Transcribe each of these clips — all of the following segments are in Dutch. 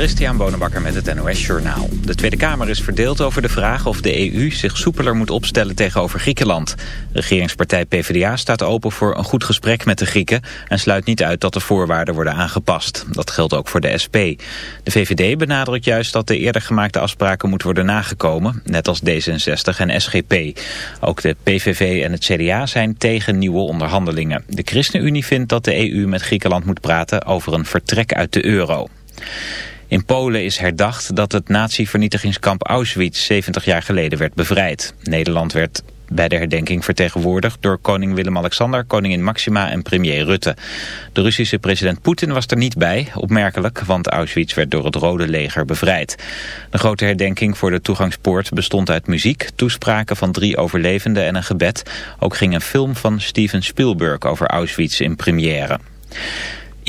Christian Bonenbakker met het NOS Journaal. De Tweede Kamer is verdeeld over de vraag of de EU zich soepeler moet opstellen tegenover Griekenland. Regeringspartij PvdA staat open voor een goed gesprek met de Grieken... en sluit niet uit dat de voorwaarden worden aangepast. Dat geldt ook voor de SP. De VVD benadrukt juist dat de eerder gemaakte afspraken moeten worden nagekomen... net als D66 en SGP. Ook de PVV en het CDA zijn tegen nieuwe onderhandelingen. De ChristenUnie vindt dat de EU met Griekenland moet praten over een vertrek uit de euro. In Polen is herdacht dat het nazi-vernietigingskamp Auschwitz 70 jaar geleden werd bevrijd. Nederland werd bij de herdenking vertegenwoordigd door koning Willem-Alexander, koningin Maxima en premier Rutte. De Russische president Poetin was er niet bij, opmerkelijk, want Auschwitz werd door het Rode Leger bevrijd. De grote herdenking voor de toegangspoort bestond uit muziek, toespraken van drie overlevenden en een gebed. Ook ging een film van Steven Spielberg over Auschwitz in première.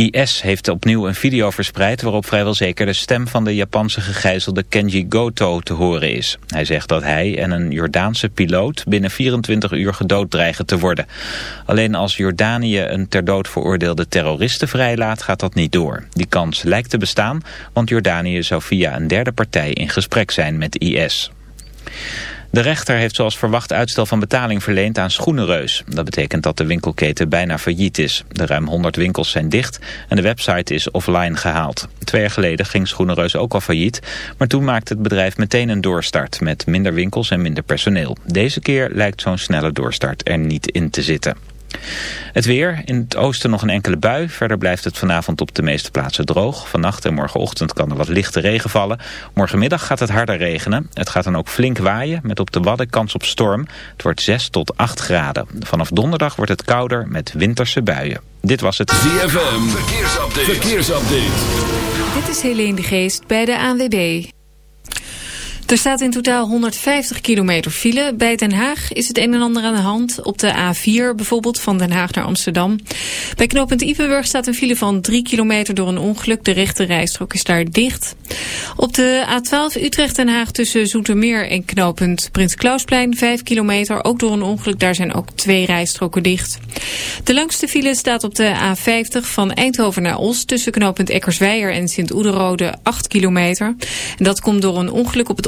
IS heeft opnieuw een video verspreid waarop vrijwel zeker de stem van de Japanse gegijzelde Kenji Goto te horen is. Hij zegt dat hij en een Jordaanse piloot binnen 24 uur gedood dreigen te worden. Alleen als Jordanië een ter dood veroordeelde terroristen vrijlaat gaat dat niet door. Die kans lijkt te bestaan, want Jordanië zou via een derde partij in gesprek zijn met IS. De rechter heeft zoals verwacht uitstel van betaling verleend aan Schoenenreus. Dat betekent dat de winkelketen bijna failliet is. De ruim 100 winkels zijn dicht en de website is offline gehaald. Twee jaar geleden ging Schoenenreus ook al failliet, maar toen maakte het bedrijf meteen een doorstart met minder winkels en minder personeel. Deze keer lijkt zo'n snelle doorstart er niet in te zitten. Het weer, in het oosten nog een enkele bui. Verder blijft het vanavond op de meeste plaatsen droog. Vannacht en morgenochtend kan er wat lichte regen vallen. Morgenmiddag gaat het harder regenen. Het gaat dan ook flink waaien, met op de Wadden kans op storm. Het wordt 6 tot 8 graden. Vanaf donderdag wordt het kouder met winterse buien. Dit was het ZFM, verkeersupdate. verkeersupdate. Dit is Helene de Geest bij de ANWB. Er staat in totaal 150 kilometer file. Bij Den Haag is het een en ander aan de hand. Op de A4 bijvoorbeeld van Den Haag naar Amsterdam. Bij knooppunt Ipenburg staat een file van 3 kilometer door een ongeluk. De rechte rijstrook is daar dicht. Op de A12 Utrecht-Den Haag tussen Zoetermeer en knooppunt Prins Klausplein 5 kilometer. Ook door een ongeluk, daar zijn ook twee rijstroken dicht. De langste file staat op de A50 van Eindhoven naar Os tussen knooppunt Eckersweijer en Sint-Oederode 8 kilometer. Dat komt door een ongeluk op het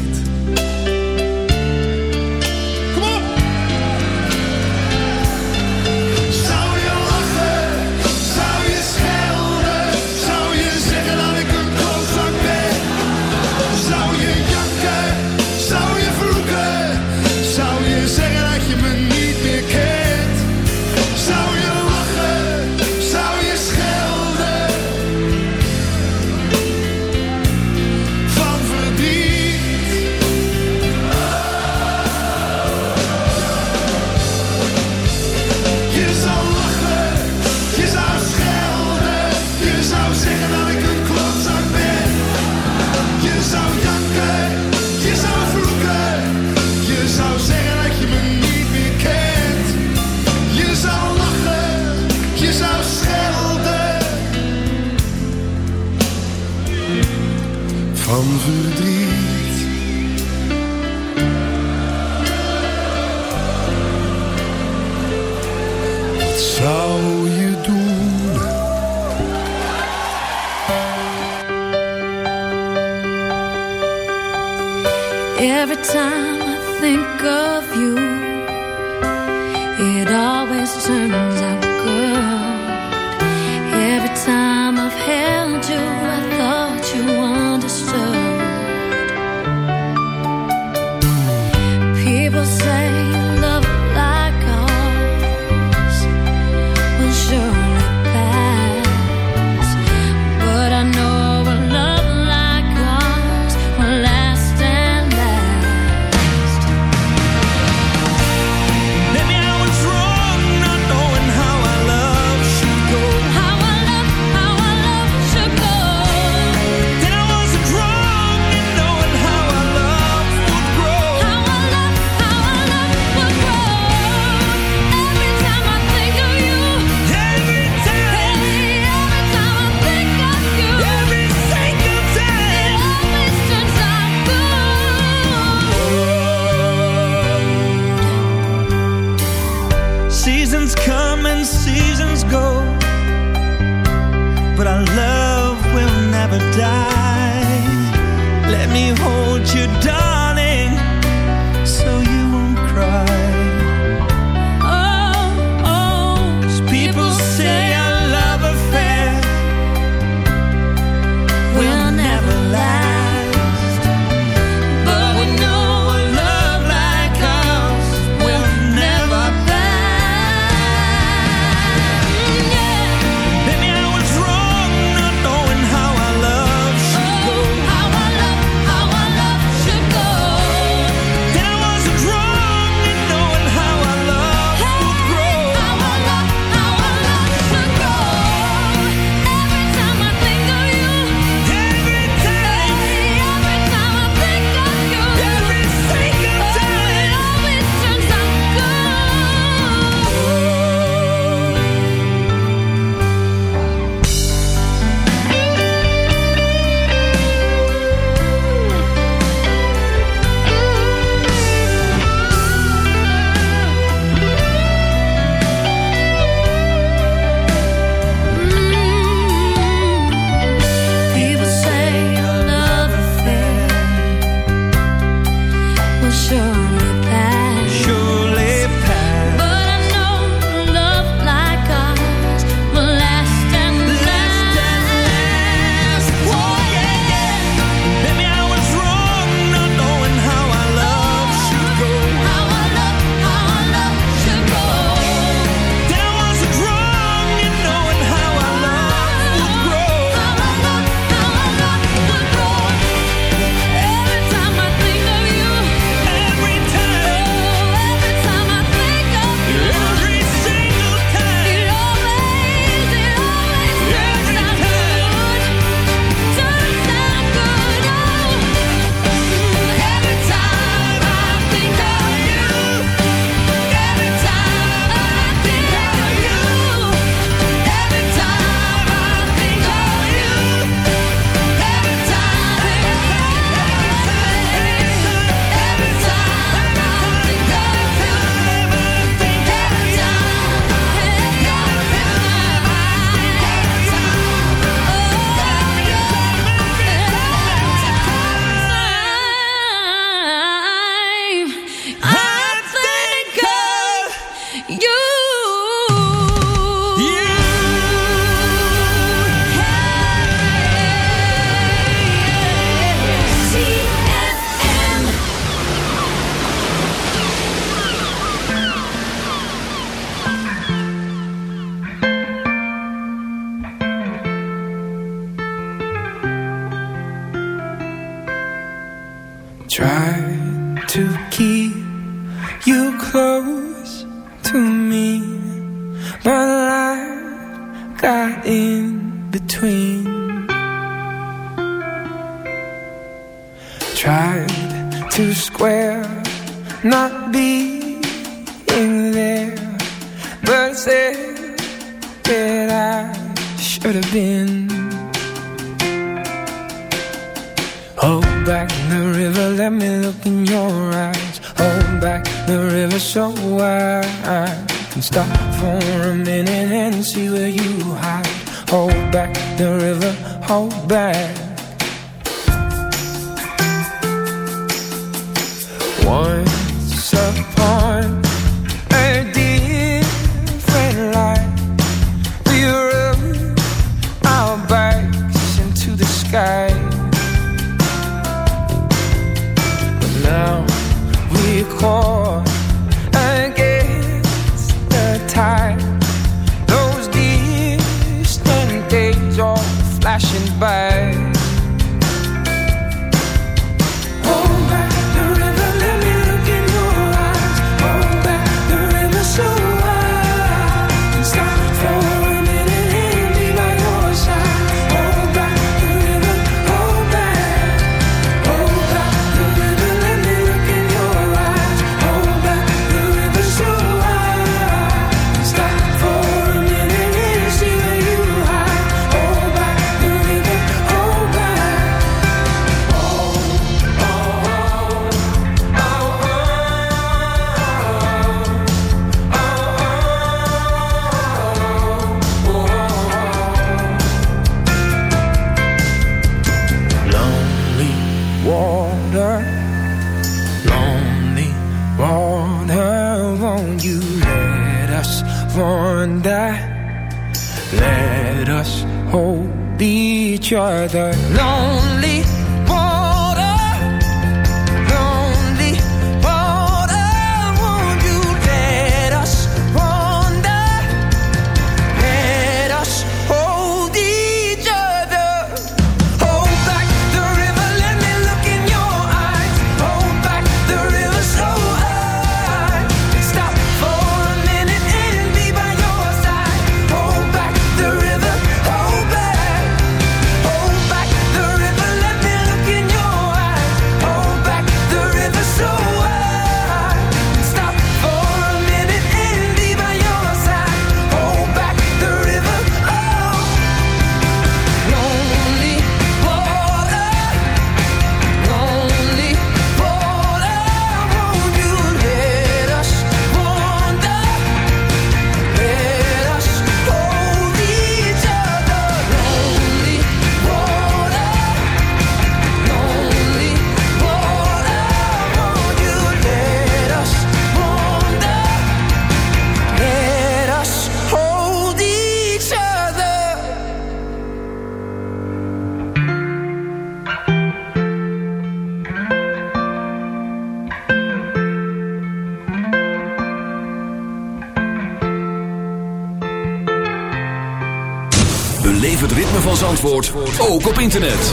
ritme van Zandvoort ook op internet.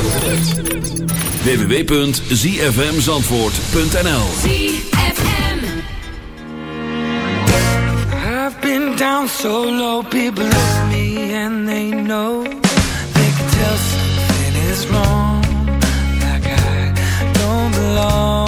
www.zfmzandvoort.nl I've been down so low, people love me and they know. They can tell something is wrong, like I don't belong.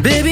Baby